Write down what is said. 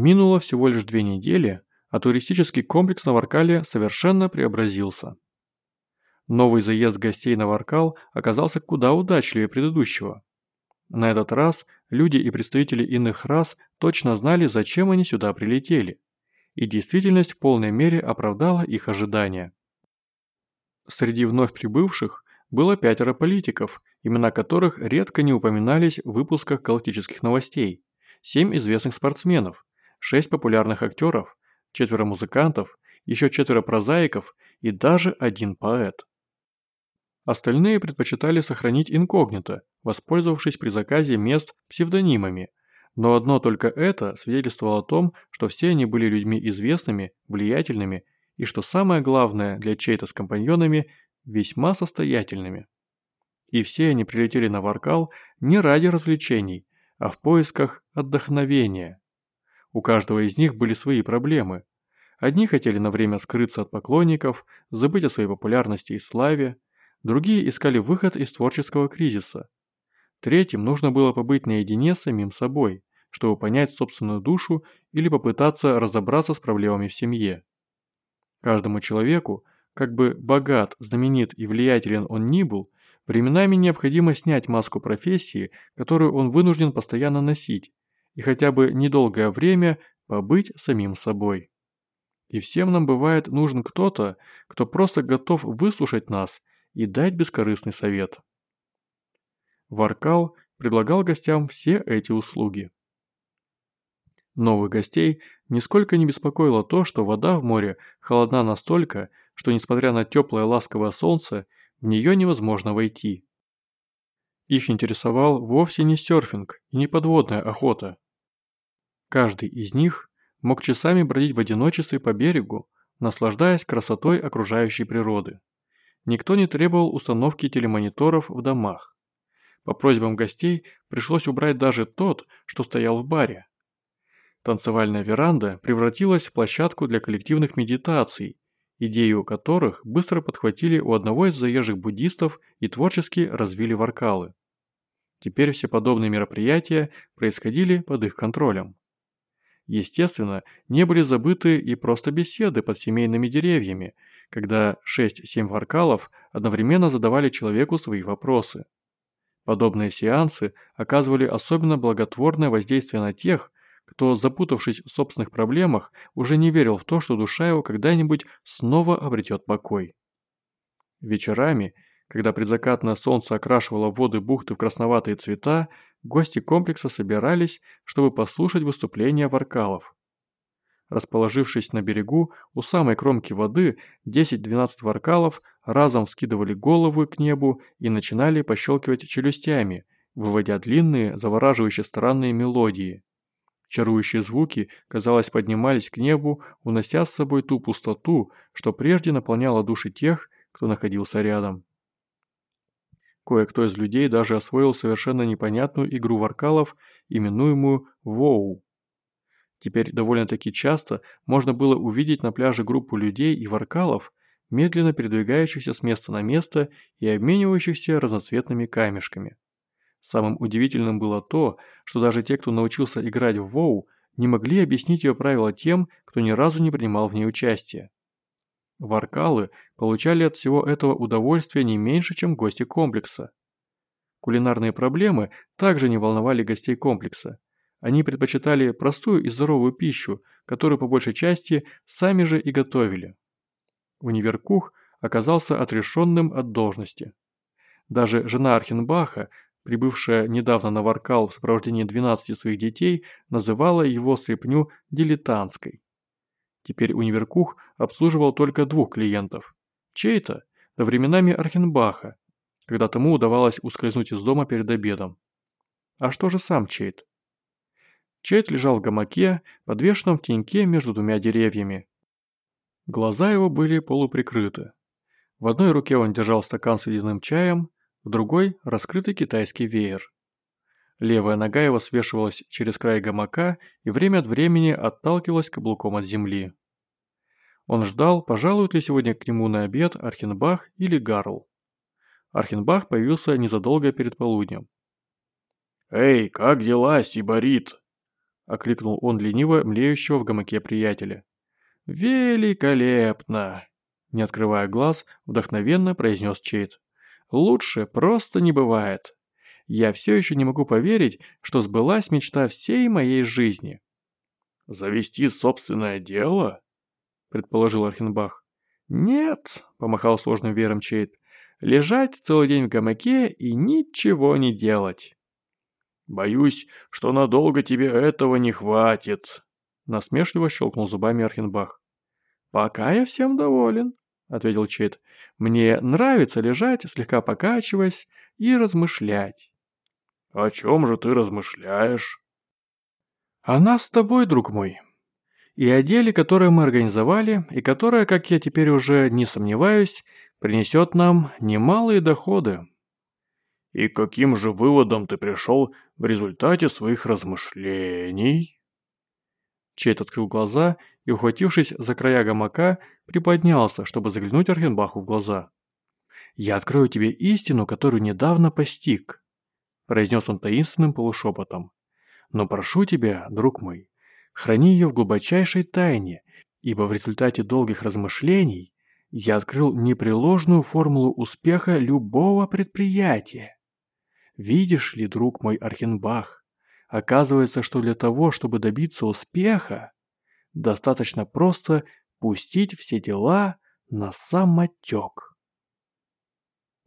Минуло всего лишь две недели, а туристический комплекс на Варкале совершенно преобразился. Новый заезд гостей на Варкал оказался куда удачливее предыдущего. На этот раз люди и представители иных рас точно знали, зачем они сюда прилетели, и действительность в полной мере оправдала их ожидания. Среди вновь прибывших было пятеро политиков, имена которых редко не упоминались в выпусках галактических новостей, семь известных спортсменов, шесть популярных актеров, четверо музыкантов, еще четверо прозаиков и даже один поэт. Остальные предпочитали сохранить инкогнито, воспользовавшись при заказе мест псевдонимами, но одно только это свидетельствовало о том, что все они были людьми известными, влиятельными и, что самое главное для чей-то с компаньонами, весьма состоятельными. И все они прилетели на Варкал не ради развлечений, а в поисках отдохновения. У каждого из них были свои проблемы. Одни хотели на время скрыться от поклонников, забыть о своей популярности и славе, другие искали выход из творческого кризиса. Третьим нужно было побыть наедине с самим собой, чтобы понять собственную душу или попытаться разобраться с проблемами в семье. Каждому человеку, как бы богат, знаменит и влиятелен он ни был, временами необходимо снять маску профессии, которую он вынужден постоянно носить, и хотя бы недолгое время побыть самим собой. И всем нам бывает нужен кто-то, кто просто готов выслушать нас и дать бескорыстный совет. Варкал предлагал гостям все эти услуги. Новых гостей нисколько не беспокоило то, что вода в море холодна настолько, что несмотря на теплое ласковое солнце, в нее невозможно войти. Их интересовал вовсе не серфинг и не подводная охота. Каждый из них мог часами бродить в одиночестве по берегу, наслаждаясь красотой окружающей природы никто не требовал установки телемониторов в домах. По просьбам гостей пришлось убрать даже тот, что стоял в баре. Танцевальная веранда превратилась в площадку для коллективных медитаций, идею которых быстро подхватили у одного из заезжих буддистов и творчески развили варкалы. Теперь все подобные мероприятия происходили под их контролем. Естественно, не были забыты и просто беседы под семейными деревьями, когда 6-7 варкалов одновременно задавали человеку свои вопросы. Подобные сеансы оказывали особенно благотворное воздействие на тех, кто, запутавшись в собственных проблемах, уже не верил в то, что душа его когда-нибудь снова обретет покой. Вечерами, когда предзакатное солнце окрашивало воды бухты в красноватые цвета, гости комплекса собирались, чтобы послушать выступления варкалов. Расположившись на берегу, у самой кромки воды 10-12 варкалов разом вскидывали головы к небу и начинали пощелкивать челюстями, выводя длинные, завораживающие странные мелодии. Чарующие звуки, казалось, поднимались к небу, унося с собой ту пустоту, что прежде наполняла души тех, кто находился рядом. Кое-кто из людей даже освоил совершенно непонятную игру варкалов, именуемую «воу». Теперь довольно-таки часто можно было увидеть на пляже группу людей и варкалов, медленно передвигающихся с места на место и обменивающихся разноцветными камешками. Самым удивительным было то, что даже те, кто научился играть в Воу, не могли объяснить ее правила тем, кто ни разу не принимал в ней участие. Варкалы получали от всего этого удовольствие не меньше, чем гости комплекса. Кулинарные проблемы также не волновали гостей комплекса. Они предпочитали простую и здоровую пищу, которую по большей части сами же и готовили. Универкух оказался отрешенным от должности. Даже жена Архенбаха, прибывшая недавно на Варкал в сопровождении 12 своих детей, называла его стряпню дилетантской. Теперь Универкух обслуживал только двух клиентов. Чей-то, да временами Архенбаха, когда тому удавалось ускользнуть из дома перед обедом. А что же сам Чейт? Чейт лежал в гамаке, подвешенном в теньке между двумя деревьями. Глаза его были полуприкрыты. В одной руке он держал стакан с ледяным чаем, в другой – раскрытый китайский веер. Левая нога его свешивалась через край гамака и время от времени отталкивалась каблуком от земли. Он ждал, пожалуют ли сегодня к нему на обед Архенбах или Гарл. Архенбах появился незадолго перед полуднем. «Эй, как дела, Сибарит?» окликнул он лениво млеющего в гамаке приятеля. «Великолепно!» Не открывая глаз, вдохновенно произнес Чейд. «Лучше просто не бывает. Я все еще не могу поверить, что сбылась мечта всей моей жизни». «Завести собственное дело?» предположил Архенбах. «Нет», — помахал сложным вером Чейд, — «лежать целый день в гамаке и ничего не делать». «Боюсь, что надолго тебе этого не хватит», — насмешливо щелкнул зубами Архенбах. «Пока я всем доволен», — ответил Чейд. «Мне нравится лежать, слегка покачиваясь, и размышлять». «О чем же ты размышляешь?» «О нас с тобой, друг мой», и о деле, которое мы организовали, и которое, как я теперь уже не сомневаюсь, принесет нам немалые доходы. И каким же выводом ты пришел в результате своих размышлений? Чейт открыл глаза и, ухватившись за края гамака, приподнялся, чтобы заглянуть Архенбаху в глаза. «Я открою тебе истину, которую недавно постиг», произнес он таинственным полушепотом. «Но прошу тебя, друг мой, Храни ее в глубочайшей тайне, ибо в результате долгих размышлений я открыл непреложную формулу успеха любого предприятия. Видишь ли, друг мой Архенбах, оказывается, что для того, чтобы добиться успеха, достаточно просто пустить все дела на самотек.